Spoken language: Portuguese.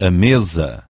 a mesa.